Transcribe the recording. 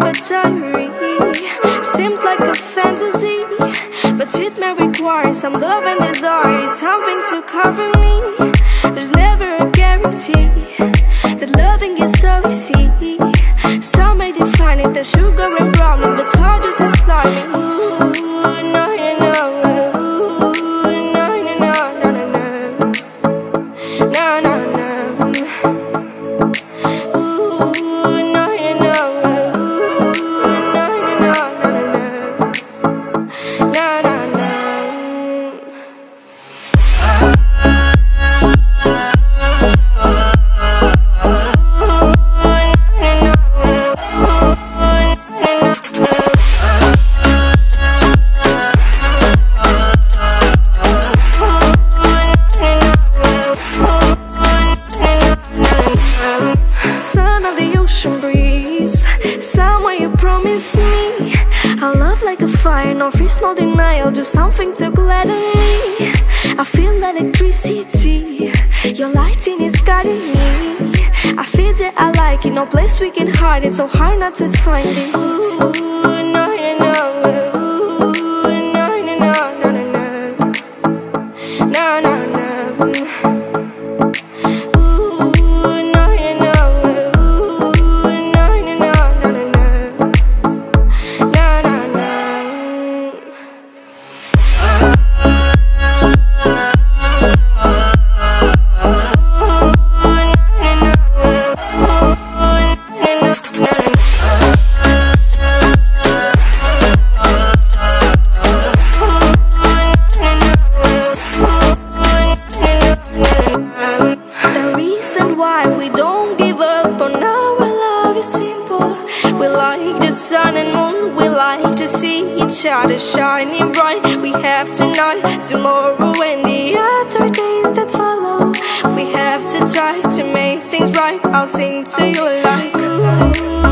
but diary. Seems like a fantasy But it may require some love and desire. It's something to cover ocean breeze. Somewhere you promised me A love like a fire, no fears, no denial Just something to gladden me. I feel electricity. Your lighting is guiding me. I feel that I like it, no place we can hide it. So hard not to find it. Ooh, no, no, no Ooh, no, no, no, no, no, no No, no, we like to see each other shining bright. We have tonight, tomorrow, and the other days that follow. We have to try to make things right. I'll sing to you like. Ooh,